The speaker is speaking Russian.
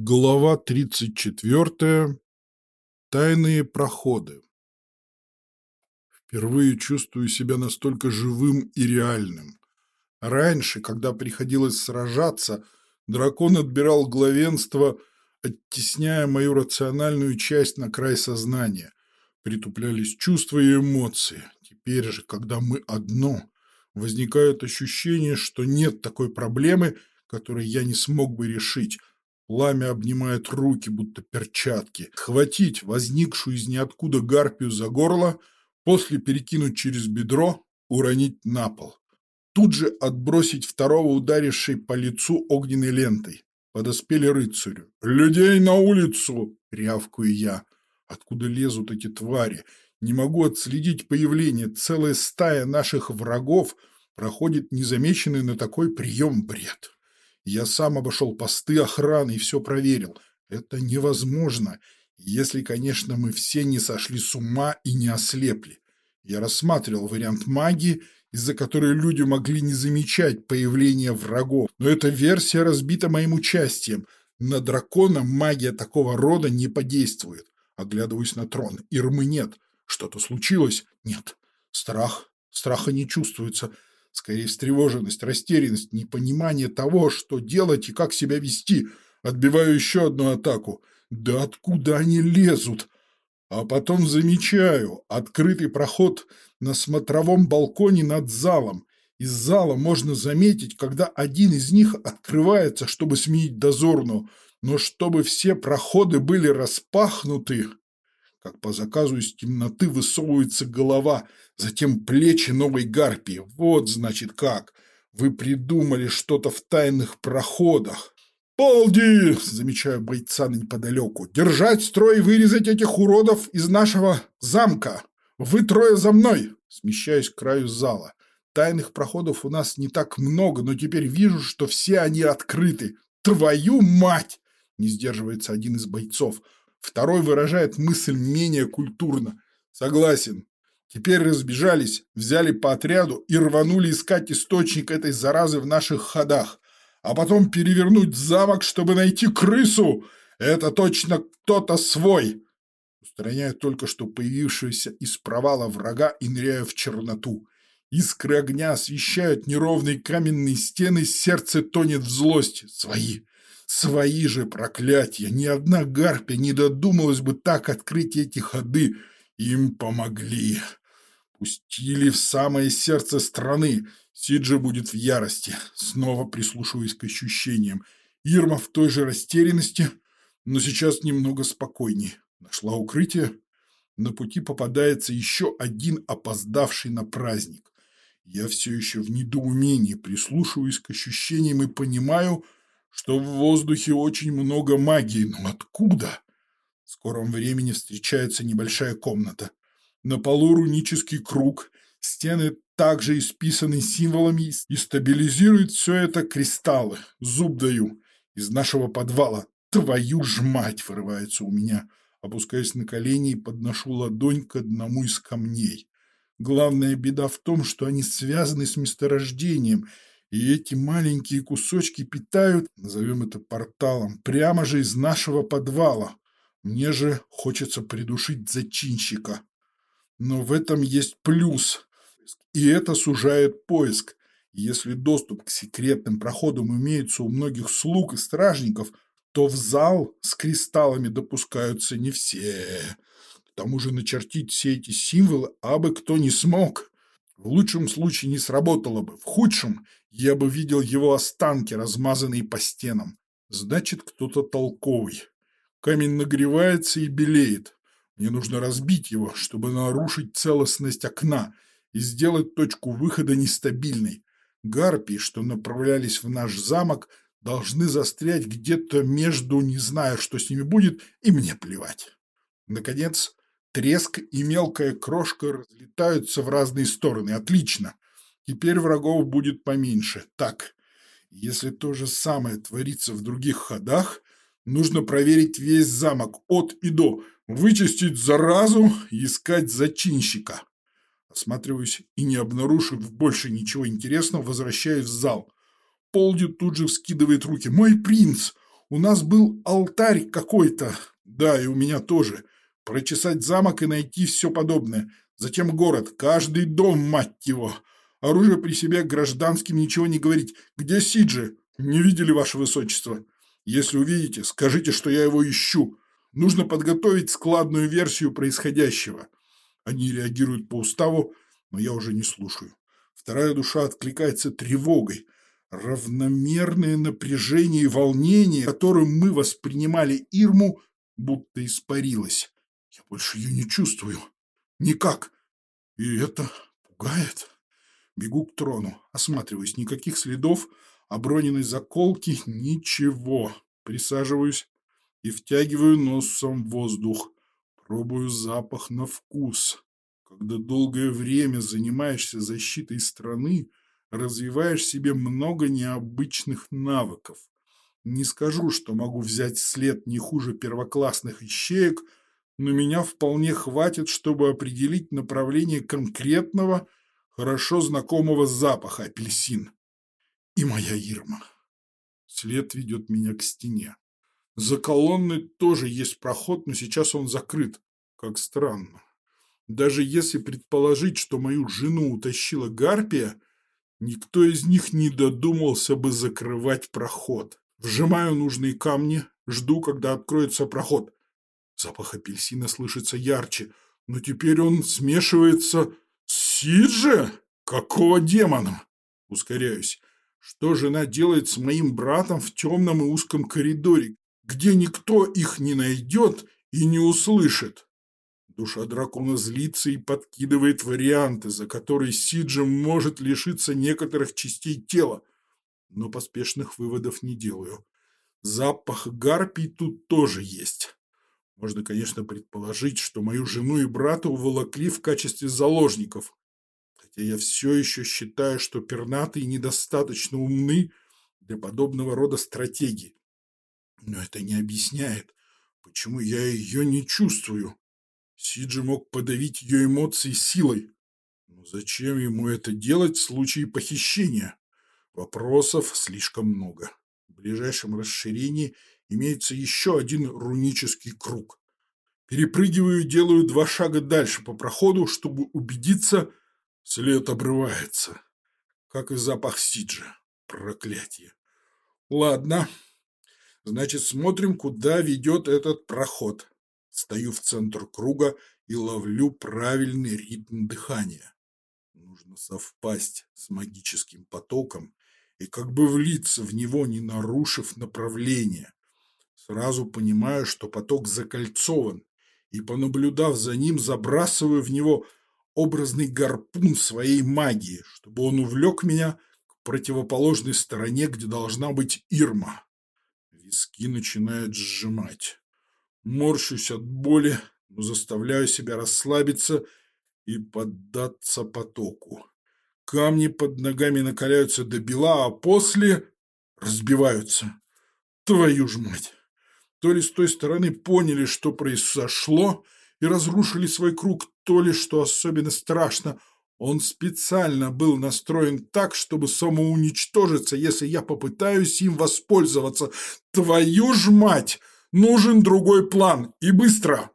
Глава 34. Тайные проходы. Впервые чувствую себя настолько живым и реальным. Раньше, когда приходилось сражаться, дракон отбирал главенство, оттесняя мою рациональную часть на край сознания. Притуплялись чувства и эмоции. Теперь же, когда мы одно, возникает ощущение, что нет такой проблемы, которую я не смог бы решить – Пламя обнимает руки, будто перчатки. Хватить возникшую из ниоткуда гарпию за горло, после перекинуть через бедро, уронить на пол. Тут же отбросить второго ударившей по лицу огненной лентой. Подоспели рыцарю. «Людей на улицу!» — рявкую я. Откуда лезут эти твари? Не могу отследить появление. Целая стая наших врагов проходит незамеченный на такой прием бред. Я сам обошел посты охраны и все проверил. Это невозможно, если, конечно, мы все не сошли с ума и не ослепли. Я рассматривал вариант магии, из-за которой люди могли не замечать появления врагов. Но эта версия разбита моим участием. На дракона магия такого рода не подействует. Оглядываюсь на трон. Ирмы нет. Что-то случилось? Нет. Страх. Страха не чувствуется. Скорее встревоженность, растерянность, непонимание того, что делать и как себя вести. Отбиваю еще одну атаку. Да откуда они лезут? А потом замечаю открытый проход на смотровом балконе над залом. Из зала можно заметить, когда один из них открывается, чтобы сменить дозорную, но чтобы все проходы были распахнуты, как по заказу из темноты высовывается голова, затем плечи новой гарпии. Вот, значит, как. Вы придумали что-то в тайных проходах. «Полди!» – замечаю бойца неподалеку. «Держать строй и вырезать этих уродов из нашего замка! Вы трое за мной!» Смещаюсь к краю зала. Тайных проходов у нас не так много, но теперь вижу, что все они открыты. «Твою мать!» – не сдерживается один из бойцов – Второй выражает мысль менее культурно. Согласен. Теперь разбежались, взяли по отряду и рванули искать источник этой заразы в наших ходах. А потом перевернуть замок, чтобы найти крысу. Это точно кто-то свой. Устраняю только что появившегося из провала врага и ныряю в черноту. Искры огня освещают неровные каменные стены, сердце тонет в злости. Свои. Свои же проклятия! Ни одна гарпия не додумалась бы так открыть эти ходы. Им помогли. Пустили в самое сердце страны. Сиджи будет в ярости. Снова прислушиваясь к ощущениям. Ирма в той же растерянности, но сейчас немного спокойнее. Нашла укрытие. На пути попадается еще один опоздавший на праздник. Я все еще в недоумении прислушиваюсь к ощущениям и понимаю, что в воздухе очень много магии, но откуда? В скором времени встречается небольшая комната. На полу рунический круг, стены также исписаны символами и стабилизируют все это кристаллы. Зуб даю. Из нашего подвала. Твою ж мать вырывается у меня. Опускаясь на колени подношу ладонь к одному из камней. Главная беда в том, что они связаны с месторождением – и эти маленькие кусочки питают, назовем это порталом, прямо же из нашего подвала. Мне же хочется придушить зачинщика. Но в этом есть плюс, и это сужает поиск. Если доступ к секретным проходам имеется у многих слуг и стражников, то в зал с кристаллами допускаются не все. К тому же начертить все эти символы абы кто не смог. В лучшем случае не сработало бы, в худшем я бы видел его останки, размазанные по стенам. Значит, кто-то толковый. Камень нагревается и белеет. Мне нужно разбить его, чтобы нарушить целостность окна и сделать точку выхода нестабильной. Гарпии, что направлялись в наш замок, должны застрять где-то между, не знаю, что с ними будет, и мне плевать. Наконец, Треск и мелкая крошка разлетаются в разные стороны. Отлично. Теперь врагов будет поменьше. Так, если то же самое творится в других ходах, нужно проверить весь замок от и до, вычистить заразу искать зачинщика. Осматриваюсь и, не обнаружив больше ничего интересного, возвращаюсь в зал. Полди тут же вскидывает руки. «Мой принц! У нас был алтарь какой-то. Да, и у меня тоже. Прочесать замок и найти все подобное. Затем город. Каждый дом, мать его. Оружие при себе гражданским ничего не говорить. Где Сиджи? Не видели, ваше высочество? Если увидите, скажите, что я его ищу. Нужно подготовить складную версию происходящего. Они реагируют по уставу, но я уже не слушаю. Вторая душа откликается тревогой. Равномерное напряжение и волнение, которым мы воспринимали Ирму, будто испарилось. Я больше ее не чувствую. Никак. И это пугает. Бегу к трону, осматриваюсь. Никаких следов оброненной заколки, ничего. Присаживаюсь и втягиваю носом воздух. Пробую запах на вкус. Когда долгое время занимаешься защитой страны, развиваешь себе много необычных навыков. Не скажу, что могу взять след не хуже первоклассных ищеек, но меня вполне хватит, чтобы определить направление конкретного, хорошо знакомого запаха апельсин. И моя Ирма. След ведет меня к стене. За колонной тоже есть проход, но сейчас он закрыт. Как странно. Даже если предположить, что мою жену утащила Гарпия, никто из них не додумался бы закрывать проход. Вжимаю нужные камни, жду, когда откроется проход. Запах апельсина слышится ярче, но теперь он смешивается с Сиджи? Какого демона? Ускоряюсь. Что жена делает с моим братом в темном и узком коридоре, где никто их не найдет и не услышит? Душа дракона злится и подкидывает варианты, за которые Сиджи может лишиться некоторых частей тела. Но поспешных выводов не делаю. Запах гарпий тут тоже есть. Можно, конечно, предположить, что мою жену и брата уволокли в качестве заложников. Хотя я все еще считаю, что пернатые недостаточно умны для подобного рода стратегий. Но это не объясняет, почему я ее не чувствую. Сиджи мог подавить ее эмоции силой. Но зачем ему это делать в случае похищения? Вопросов слишком много. Ближайшем расширении имеется еще один рунический круг. Перепрыгиваю и делаю два шага дальше по проходу, чтобы убедиться, след обрывается. Как и запах Сиджа. Проклятие. Ладно. Значит, смотрим, куда ведет этот проход. Стою в центр круга и ловлю правильный ритм дыхания. Нужно совпасть с магическим потоком и как бы влиться в него, не нарушив направление. Сразу понимаю, что поток закольцован, и, понаблюдав за ним, забрасываю в него образный гарпун своей магии, чтобы он увлек меня к противоположной стороне, где должна быть Ирма. Виски начинают сжимать. Морщусь от боли, но заставляю себя расслабиться и поддаться потоку. Камни под ногами накаляются до бела, а после разбиваются. Твою ж мать! То ли с той стороны поняли, что произошло, и разрушили свой круг, то ли, что особенно страшно, он специально был настроен так, чтобы самоуничтожиться, если я попытаюсь им воспользоваться. Твою ж мать! Нужен другой план. И быстро.